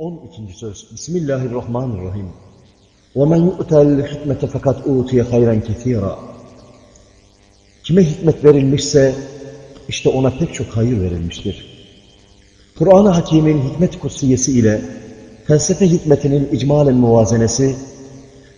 12. söz Bismillahirrahmanirrahim. وَمَنْ يُؤْتَ الْحِكْمَةَ فَقَدْ اُوْتِيَ خَيْرًا كَثِيرًا Kime hikmet verilmişse işte ona pek çok hayır verilmiştir. Kur'an-ı Hakîm'in hikmet kutsiyesi ile felsefe hikmetinin icmalen muvazenesi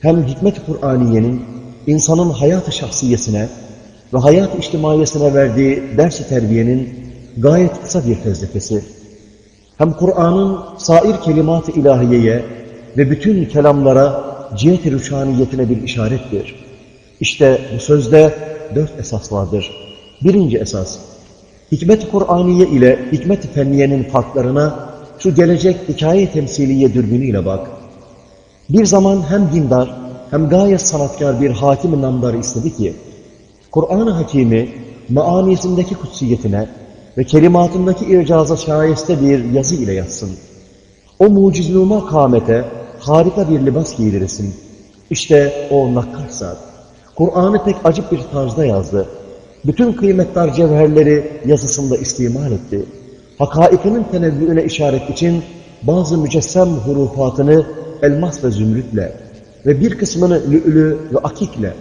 hem hikmet-i Kur'aniyenin insanın hayat-ı şahsiyesine ve hayat-ı içtimaiyesine verdiği ders-i terbiyenin gayet kısa bir fezlekesi hem Kur'an'ın sair kelimat-ı ilahiyeye ve bütün kelamlara cihet-i rüşaniyetine bir işarettir. İşte bu sözde dört esas vardır. Birinci esas, hikmet-i Kur'aniye ile hikmet-i fenniyenin farklarına şu gelecek hikaye temsiliye dürbünüyle bak. Bir zaman hem dindar hem gayet sanatkar bir hakim-i namdar istedi ki, Kur'an-ı Hakimi maanisindeki kutsiyetine ve kelimatındaki ircaza şayeste bir yazı ile yazsın. O mucizluma kâmete harika bir libas giydiresin. İşte o nakkarsa, Kur'an'ı pek acip bir tarzda yazdı. Bütün kıymetler cevherleri yazısında istimal etti. Hakaikinin tenevvüğüne işaret için bazı mücessem hurufatını elmas ve zümrütle ve bir kısmını lü'lü ve akikle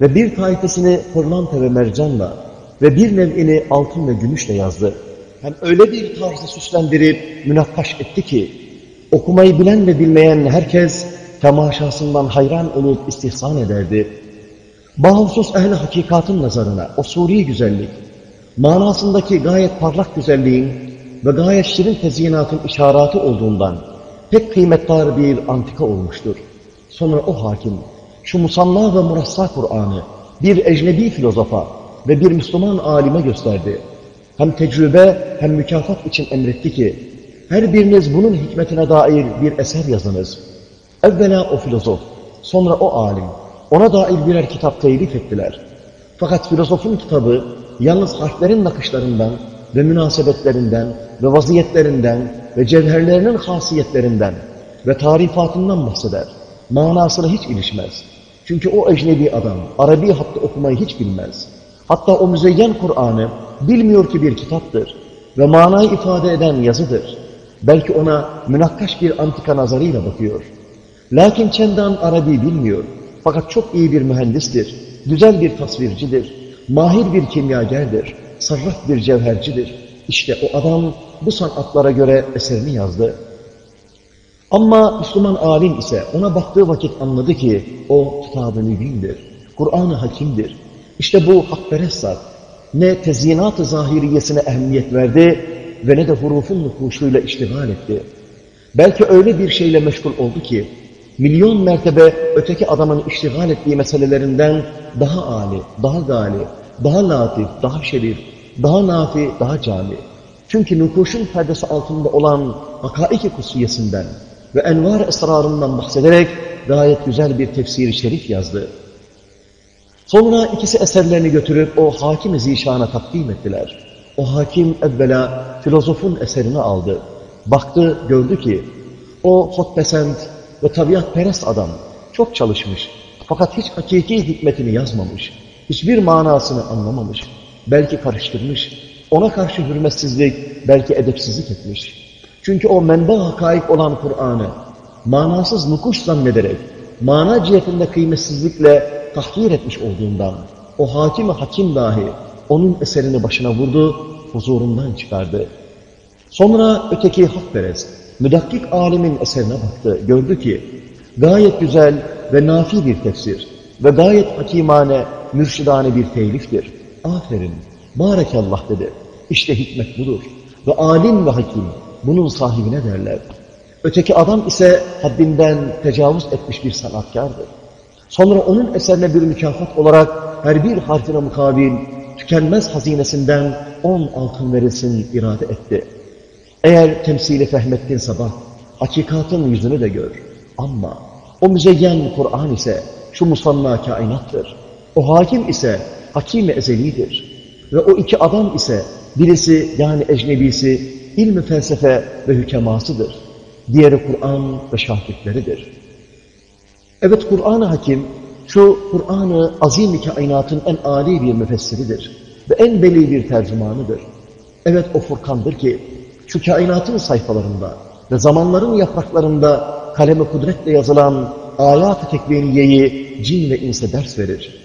ve bir tayfesini pırlanta ve mercanla ve bir nev'ini altın ve gümüşle yazdı. Hem öyle bir tarzı süslendirip münakkaş etti ki, okumayı bilen ve bilmeyen herkes temaşasından hayran olup istihsan ederdi. Bahusus ehli hakikatın nazarına o suri güzellik, manasındaki gayet parlak güzelliğin ve gayet şirin tezyinatın işaratı olduğundan pek kıymetli bir antika olmuştur. Sonra o hakim, şu musanna ve murassa Kur'an'ı bir ecnebi filozofa ve bir Müslüman alime gösterdi. Hem tecrübe hem mükafat için emretti ki, her biriniz bunun hikmetine dair bir eser yazınız. Evvela o filozof, sonra o alim, ona dair birer kitap telif ettiler. Fakat filozofun kitabı, yalnız harflerin nakışlarından ve münasebetlerinden ve vaziyetlerinden ve cevherlerinin hasiyetlerinden ve tarifatından bahseder. Manasına hiç ilişmez. Çünkü o ecnebi adam, Arabi hattı okumayı hiç bilmez. Hatta o müzeyyen Kur'an'ı bilmiyor ki bir kitaptır ve manayı ifade eden yazıdır. Belki ona münakkaş bir antika nazarıyla bakıyor. Lakin çendan Arabi bilmiyor. Fakat çok iyi bir mühendistir, güzel bir tasvircidir, mahir bir kimyagerdir, sarraf bir cevhercidir. İşte o adam bu sanatlara göre eserini yazdı. Ama Müslüman alim ise ona baktığı vakit anladı ki o kitab-ı mübindir, Kur'an-ı hakimdir. İşte bu hakperest zat ne tezyinat-ı zahiriyesine ehemmiyet verdi ve ne de hurufun nüfuşuyla iştigal etti. Belki öyle bir şeyle meşgul oldu ki milyon mertebe öteki adamın iştigal ettiği meselelerinden daha âli, daha gali, daha latif, daha şerif, daha nafi, daha cami. Çünkü nüfuşun perdesi altında olan hakaiki kutsiyesinden ve envar esrarından bahsederek gayet güzel bir tefsiri şerif yazdı. Sonra ikisi eserlerini götürüp o hakim-i zişana takdim ettiler. O hakim evvela filozofun eserini aldı. Baktı, gördü ki o hotpesent ve tabiatperest adam çok çalışmış. Fakat hiç hakiki hikmetini yazmamış. Hiçbir manasını anlamamış. Belki karıştırmış. Ona karşı hürmetsizlik, belki edepsizlik etmiş. Çünkü o menba hakaik olan Kur'an'ı manasız nukuş zannederek, mana cihetinde kıymetsizlikle tahkir etmiş olduğundan o hakim hakim dahi onun eserini başına vurdu, huzurundan çıkardı. Sonra öteki hakperest, müdakkik alimin eserine baktı, gördü ki gayet güzel ve nafi bir tefsir ve gayet hakimane, mürşidane bir teliftir. Aferin, barekallah dedi. İşte hikmet budur. Ve alim ve hakim bunun sahibine derler. Öteki adam ise haddinden tecavüz etmiş bir sanatkardır. Sonra onun eserine bir mükafat olarak her bir harfine mukabil tükenmez hazinesinden on altın verilsin irade etti. Eğer temsili fehmettin sabah, hakikatın yüzünü de gör. Ama o müzeyyen Kur'an ise şu musanna kainattır. O hakim ise hakim ezelidir. Ve o iki adam ise birisi yani ecnebisi ilmi felsefe ve hükemasıdır. Diğeri Kur'an ve şahitleridir. Evet Kur'an-ı Hakim şu Kur'an-ı azim kainatın en âli bir müfessiridir ve en beli bir tercümanıdır. Evet o Furkan'dır ki şu kainatın sayfalarında ve zamanların yapraklarında kaleme kudretle yazılan ayat-ı tekviniyeyi cin ve inse ders verir.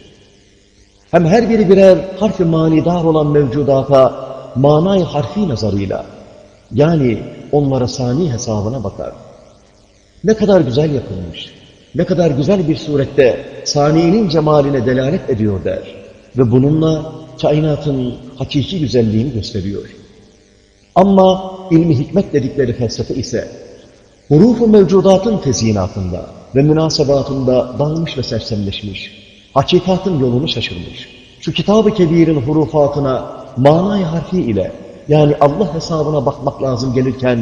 Hem her biri birer harfi manidar olan mevcudata manay harfi nazarıyla yani onlara sani hesabına bakar. Ne kadar güzel yapılmış, ne kadar güzel bir surette saniyenin cemaline delalet ediyor der. Ve bununla kainatın hakiki güzelliğini gösteriyor. Ama ilmi hikmet dedikleri felsefe ise hurufu mevcudatın tezyinatında ve münasebatında dağılmış ve sersemleşmiş, hakikatın yolunu şaşırmış. Şu kitab-ı kebirin hurufatına manay harfi ile yani Allah hesabına bakmak lazım gelirken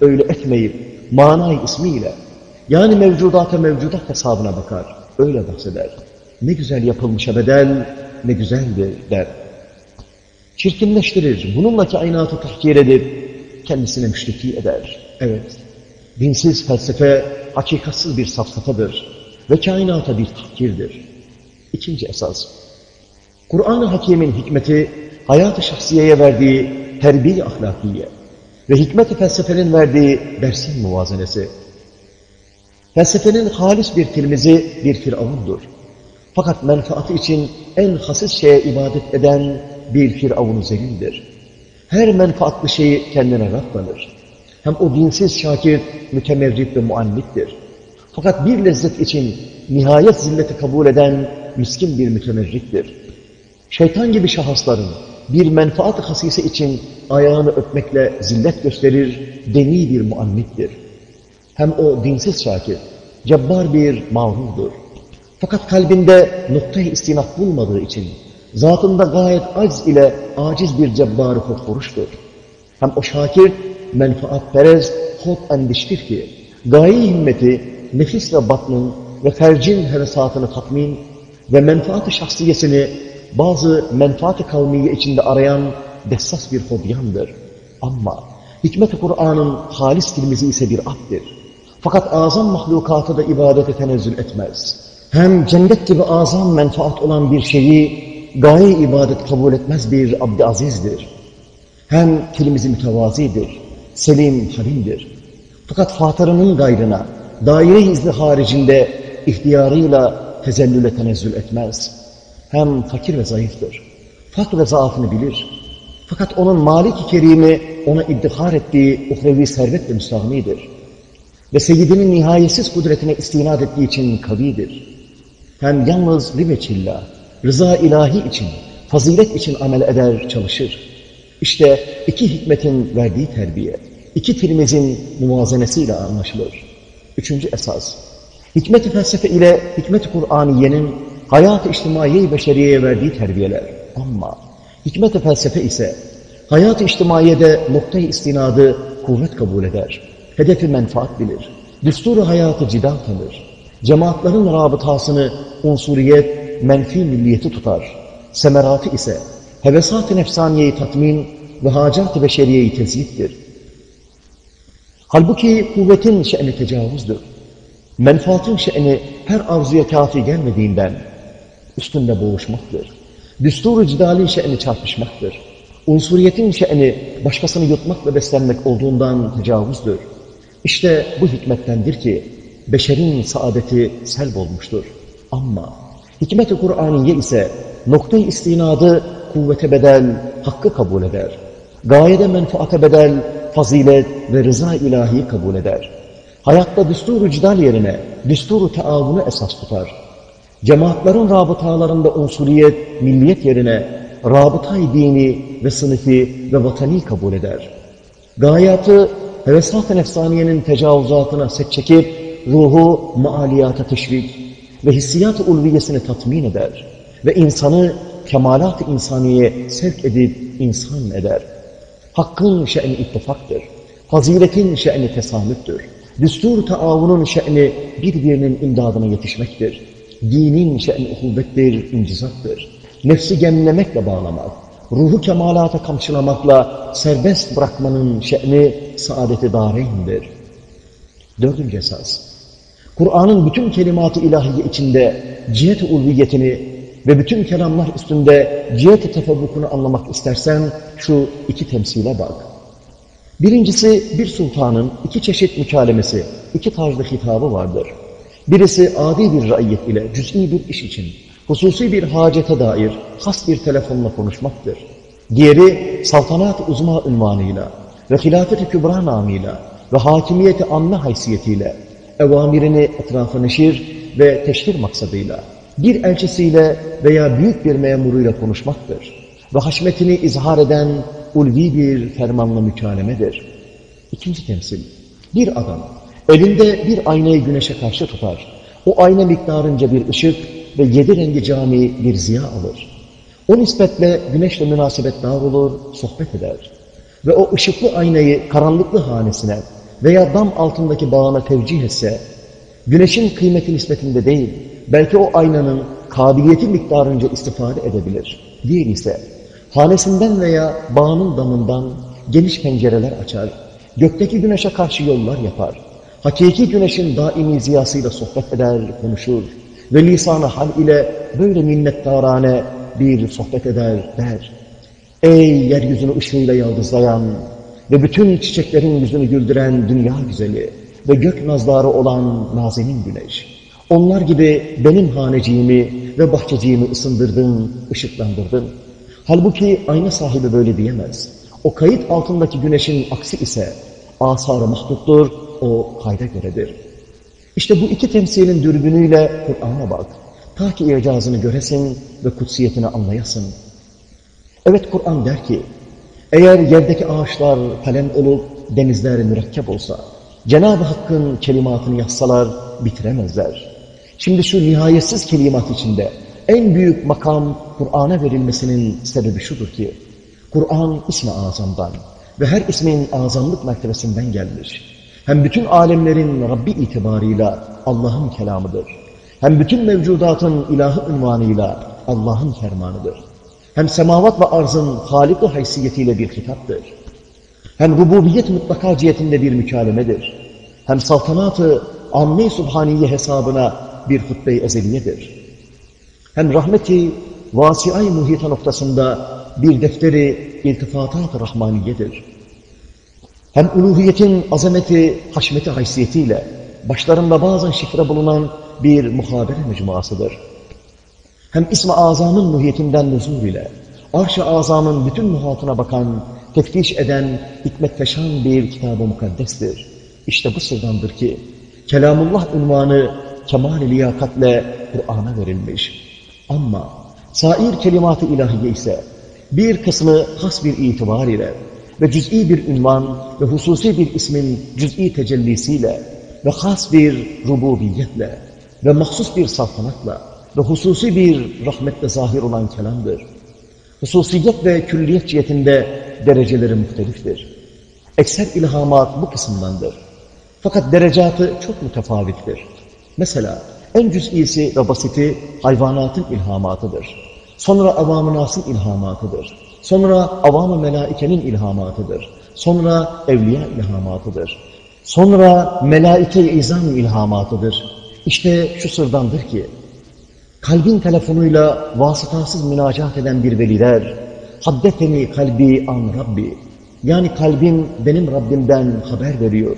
öyle etmeyip manay ismiyle yani mevcudata mevcudat hesabına bakar. Öyle bahseder. Ne güzel yapılmışa bedel, ne güzeldir der. Çirkinleştirir, bununla kainatı tahkir edip kendisine müşteki eder. Evet, dinsiz felsefe hakikatsız bir safsatadır ve kainata bir tahkirdir. İkinci esas, Kur'an-ı Hakim'in hikmeti, hayat-ı şahsiyeye verdiği terbiye ahlakiye ve hikmet-i felsefenin verdiği dersin muvazenesi. Felsefenin halis bir tilmizi bir firavundur. Fakat menfaati için en hasis şeye ibadet eden bir firavun zelildir. Her menfaatli şeyi kendine raflanır. Hem o dinsiz şakir mütemerrit ve muannittir. Fakat bir lezzet için nihayet zilleti kabul eden miskin bir mütemerrittir. Şeytan gibi şahısların bir menfaat hasise için ayağını öpmekle zillet gösterir, deni bir muannittir. Hem o dinsiz şakir, cebbar bir mağrurdur. Fakat kalbinde noktayı istinat bulmadığı için, zatında gayet acz ile aciz bir cebbar-ı hotfuruştur. Hem o şakir, menfaatperez, hot endiştir ki, gaye himmeti, nefis ve batnın ve fercin hevesatını tatmin ve menfaat-ı şahsiyesini bazı menfaat-ı kavmiye içinde arayan dessas bir hodyandır. Ama hikmet-i Kur'an'ın halis dilimizi ise bir abdir. Fakat azam mahlukata da ibadete tenezzül etmez. Hem cennet gibi azam menfaat olan bir şeyi gaye ibadet kabul etmez bir abd azizdir. Hem dilimizi mütevazidir, selim halimdir. Fakat fatırının gayrına, daire izni haricinde ihtiyarıyla tezellüle tenezzül etmez. Hem fakir ve zayıftır. Fakr ve zaafını bilir. Fakat onun Malik-i Kerim'i ona iddihar ettiği uhrevi servetle müstahnidir. Ve seyyidinin nihayetsiz kudretine istinad ettiği için kavidir. Hem yalnız limeçillah, rıza ilahi için, fazilet için amel eder, çalışır. İşte iki hikmetin verdiği terbiye, iki filmizin muvazenesiyle anlaşılır. Üçüncü esas, hikmet-i felsefe ile hikmet-i Kur'aniyenin hayat-ı içtimai beşeriyeye verdiği terbiyeler. Ama hikmet-i felsefe ise hayat-ı içtimaiyede noktayı istinadı kuvvet kabul eder. Hedefi menfaat bilir. Düsturu hayatı cidal tanır. Cemaatlerin rabıtasını unsuriyet, menfi milliyeti tutar. Semeratı ise hevesat-ı nefsaniyeyi tatmin ve hacat-ı beşeriyeyi tezyittir. Halbuki kuvvetin şe'ni tecavüzdür. Menfaatin şe'ni her arzuya kafi gelmediğinden üstünde boğuşmaktır. Düsturu cidali şe'ni çarpışmaktır. Unsuriyetin şe'ni başkasını yutmak ve beslenmek olduğundan tecavüzdür. İşte bu hikmettendir ki beşerin saadeti selb olmuştur. Ama hikmet-i Kur'aniye ise noktayı istinadı kuvvete bedel, hakkı kabul eder. Gayede menfaate bedel, fazilet ve rıza ilahi kabul eder. Hayatta düsturu cidal yerine düsturu taavunu esas tutar. Cemaatlerin rabıtalarında unsuriyet, milliyet yerine rabıtay dini ve sınıfı ve vatani kabul eder. Gayatı hevesat-ı nefsaniyenin tecavüzatına set çekip ruhu maaliyata teşvik ve hissiyat-ı ulviyesini tatmin eder ve insanı kemalat-ı insaniye sevk edip insan eder. Hakkın şe'ni ittifaktır. Faziletin şe'ni tesamüttür. Düstur taavunun şe'ni birbirinin imdadına yetişmektir. Dinin şe'ni uhuvvettir, incizattır. Nefsi gemlemekle bağlamak, ruhu kemalata kamçılamakla serbest bırakmanın şe'ni saadeti dareyndir. Dördüncü esas. Kur'an'ın bütün kelimat-ı ilahiye içinde cihet-i ulviyetini ve bütün kelamlar üstünde cihet-i tefebbukunu anlamak istersen şu iki temsile bak. Birincisi bir sultanın iki çeşit mükalemesi, iki tarzda hitabı vardır. Birisi adi bir raiyet ile cüz'i bir iş için, hususi bir hacete dair has bir telefonla konuşmaktır. Diğeri saltanat-ı uzma ünvanıyla ve hilafet-i kübra namıyla ve hakimiyeti amme haysiyetiyle evamirini etrafa neşir ve teşhir maksadıyla bir elçisiyle veya büyük bir memuruyla konuşmaktır. Ve haşmetini izhar eden ulvi bir fermanla mükalemedir. İkinci temsil, bir adam elinde bir aynayı güneşe karşı tutar. O ayna miktarınca bir ışık ve yedi rengi cami bir ziya alır. O nispetle güneşle münasebetdar olur, sohbet eder. Ve o ışıklı aynayı karanlıklı hanesine veya dam altındaki bağına tevcih etse, güneşin kıymeti nispetinde değil, belki o aynanın kabiliyeti miktarınca istifade edebilir. Değil ise, hanesinden veya bağının damından geniş pencereler açar, gökteki güneşe karşı yollar yapar, hakiki güneşin daimi ziyasıyla sohbet eder, konuşur ve lisan-ı hal ile böyle minnettarane bir sohbet eder der. Ey yeryüzünü ışığıyla yaldızlayan ve bütün çiçeklerin yüzünü güldüren dünya güzeli ve gök nazları olan nazenin güneş. Onlar gibi benim haneciğimi ve bahçeciğimi ısındırdın, ışıklandırdın. Halbuki ayna sahibi böyle diyemez. O kayıt altındaki güneşin aksi ise asar-ı mahduttur, o kayda göredir. İşte bu iki temsilin dürbünüyle Kur'an'a bak. Ta ki icazını göresin ve kutsiyetini anlayasın. Evet Kur'an der ki, eğer yerdeki ağaçlar kalem olup denizler mürekkep olsa, Cenab-ı Hakk'ın kelimatını yazsalar bitiremezler. Şimdi şu nihayetsiz kelimat içinde en büyük makam Kur'an'a verilmesinin sebebi şudur ki, Kur'an ismi azamdan ve her ismin azamlık mertebesinden gelmiş. Hem bütün alemlerin Rabbi itibarıyla Allah'ın kelamıdır. Hem bütün mevcudatın ilahı ünvanıyla Allah'ın fermanıdır. Hem semavat ve arzın halikı haysiyetiyle bir hitaptır. Hem rububiyet mutlaka cihetinde bir mükalemedir. Hem saltanatı amme subhaniye hesabına bir hutbe-i ezeliyedir. Hem rahmeti vasiay muhita noktasında bir defteri iltifatat-ı rahmaniyedir. Hem uluhiyetin azameti, haşmeti haysiyetiyle başlarında bazen şifre bulunan bir muhabere mecmuasıdır. Hem ismi azamın muhiyetinden nüzul ile arş-ı azamın bütün muhatına bakan, teftiş eden, hikmet feşan bir kitab-ı mukaddestir. İşte bu sırdandır ki Kelamullah unvanı kemal-i liyakatle Kur'an'a verilmiş. Ama sair kelimat-ı ilahiye ise bir kısmı has bir itibar ile ve cüz'i bir ünvan ve hususi bir ismin cüz'i tecellisiyle ve has bir rububiyetle ve mahsus bir saltanatla ve hususi bir rahmetle zahir olan kelamdır. Hususiyet ve külliyet cihetinde dereceleri muhteliftir. Ekser ilhamat bu kısımdandır. Fakat derecatı çok mütefavittir. Mesela en cüz'isi ve basiti hayvanatın ilhamatıdır. Sonra avam-ı nasın ilhamatıdır. Sonra avam-ı melaikenin ilhamatıdır. Sonra evliya ilhamatıdır. Sonra melaike-i izam ilhamatıdır. İşte şu sırdandır ki, kalbin telefonuyla vasıtasız münacat eden bir veliler, haddeteni kalbi an Rabbi, yani kalbim benim Rabbimden haber veriyor.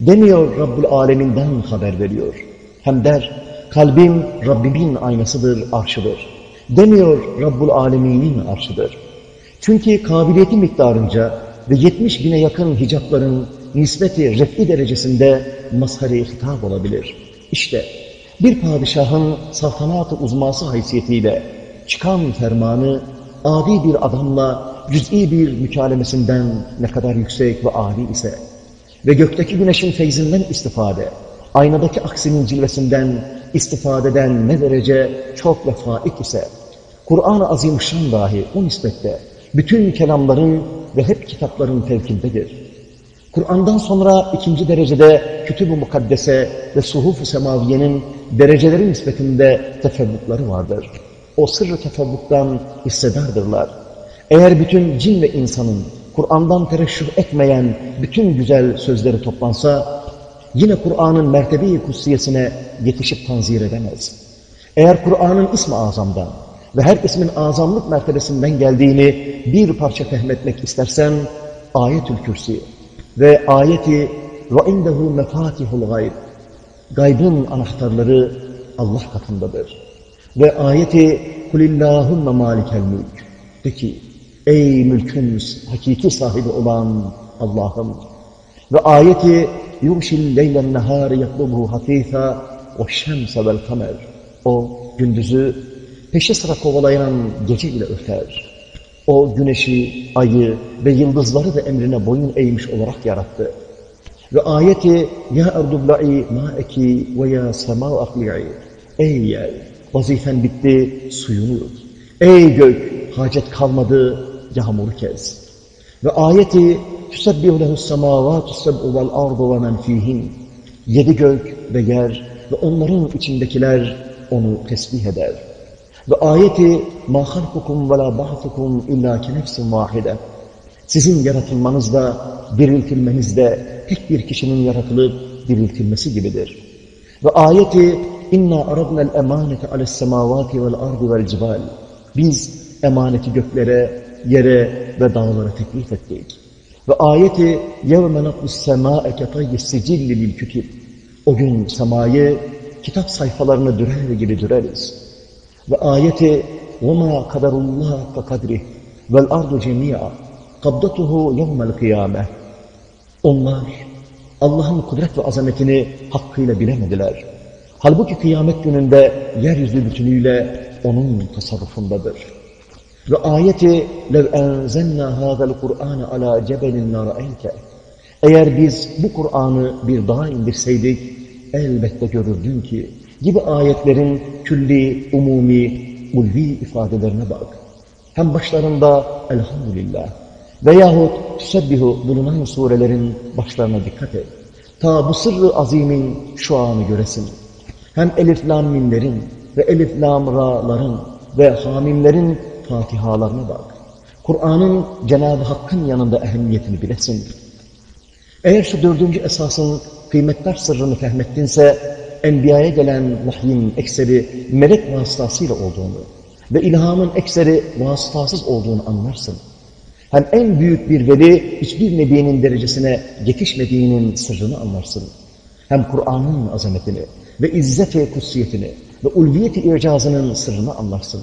Demiyor Rabbül Aleminden haber veriyor. Hem der, kalbim Rabbimin aynasıdır, arşıdır. Demiyor Rabbul Alemin'in arşıdır. Çünkü kabiliyeti miktarınca ve 70 bine yakın hicapların nispeti ref'i derecesinde mazhari hitap olabilir. İşte bir padişahın saltanat-ı uzması haysiyetiyle çıkan fermanı adi bir adamla cüz'i bir mükalemesinden ne kadar yüksek ve âli ise ve gökteki güneşin feyzinden istifade, aynadaki aksinin cilvesinden istifadeden ne derece çok ve faik ise, Kur'an-ı Azimüşşan dahi o nispette bütün kelamların ve hep kitapların fevkindedir. Kur'an'dan sonra ikinci derecede kütüb-ü mukaddese ve suhuf-u semaviyenin dereceleri nispetinde tefevvukları vardır. O sırrı tefevvuktan hissedardırlar. Eğer bütün cin ve insanın Kur'an'dan tereşşuh etmeyen bütün güzel sözleri toplansa, yine Kur'an'ın mertebi-i kutsiyesine yetişip tanzir edemez. Eğer Kur'an'ın ismi azamdan ve her ismin azamlık mertebesinden geldiğini bir parça fehmetmek istersen, ayetül kürsi Ve ayeti indehu mefatihul gayb. Gaybın anahtarları Allah katındadır. Ve ayeti kulillahümme malikel mülk. De ki ey mülkün hakiki sahibi olan Allah'ım. Ve ayeti yumşil leylen nehâri yatlubuhu hafîfâ ve şemse vel. O gündüzü peşi sıra kovalayan gece ile öter. O güneşi, ayı ve yıldızları da emrine boyun eğmiş olarak yarattı. Ve ayeti ya erdubla'i ma'eki ve ya sema'u akli'i. Ey yer, vazifen bitti, suyunu yut. Ey gök, hacet kalmadı, yağmuru kes. Ve ayeti semâvâtu seb'u vel ardu ve men fîhin. Yedi gök ve yer ve onların içindekiler onu tesbih eder. Ve ayeti مَا خَلْقُكُمْ وَلَا بَعْثُكُمْ اِلَّا كَنَفْسٍ وَاحِدَةٍ Sizin yaratılmanızda, diriltilmenizde tek bir kişinin yaratılıp diriltilmesi gibidir. Ve ayeti inna aradna'l emanete ale's semavati vel ardi vel cibal. Biz emaneti göklere, yere ve dağlara teklif ettik. Ve ayeti yevme natlis semâe ketayyi sicilli lil kütüb. O gün semayı kitap sayfalarını dürer gibi düreriz. Ve ayeti وَمَا قَدَرُ اللّٰهَ كَقَدْرِهِ وَالْاَرْضُ جَمِيعًا قَبْضَتُهُ يَوْمَ الْقِيَامَةِ Onlar Allah'ın kudret ve azametini hakkıyla bilemediler. Halbuki kıyamet gününde yeryüzü bütünüyle onun tasarrufundadır. Ve ayeti لَوْ اَنْزَلْنَا هَذَا الْقُرْآنَ عَلَى جَبَلٍ لَرَأَيْتَ Eğer biz bu Kur'an'ı bir dağa indirseydik, elbette görürdün ki, gibi ayetlerin külli, umumi, ulvi ifadelerine bak. Hem başlarında elhamdülillah veyahut tüsebbihu bulunan surelerin başlarına dikkat et. Ta bu sırrı azimin şu anı göresin. Hem elif lam mimlerin ve elif ra'ların ve hamimlerin fatihalarına bak. Kur'an'ın Cenab-ı Hakk'ın yanında ehemmiyetini bilesin. Eğer şu dördüncü esasın kıymetler sırrını fehmettinse, Enbiya'ya gelen vahyin ekseri melek vasıtasıyla olduğunu ve ilhamın ekseri vasıtasız olduğunu anlarsın. Hem en büyük bir veli hiçbir nebinin derecesine yetişmediğinin sırrını anlarsın. Hem Kur'an'ın azametini ve izzet-i kutsiyetini ve ulviyet-i icazının sırrını anlarsın.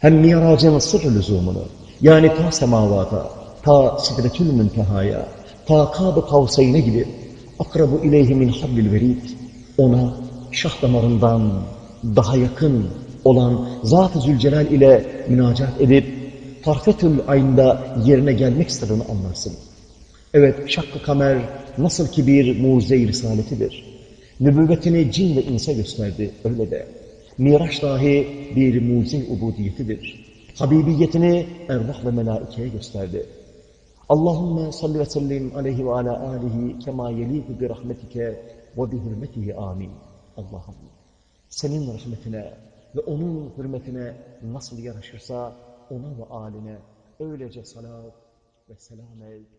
Hem miracın sırrı lüzumunu, yani ta semavata, ta sidretül müntehaya, ta kab-ı kavseyne gibi akrabu ileyhi min hablil verid, ona şah damarından daha yakın olan Zat-ı Zülcelal ile münacat edip Tarfetül Ayn'da yerine gelmek sırrını anlarsın. Evet, Şakkı Kamer nasıl ki bir mucize-i risaletidir. Nübüvvetini cin ve inse gösterdi, öyle de. Miraç dahi bir mucize ubudiyetidir. Habibiyetini ervah ve melaikeye gösterdi. Allahümme salli ve sellim aleyhi ve ala alihi kema yeliku bi rahmetike ve bi hürmetihi amin. Allah'ım senin rahmetine ve onun hürmetine nasıl yaraşırsa ona ve aline öylece salat ve selam et.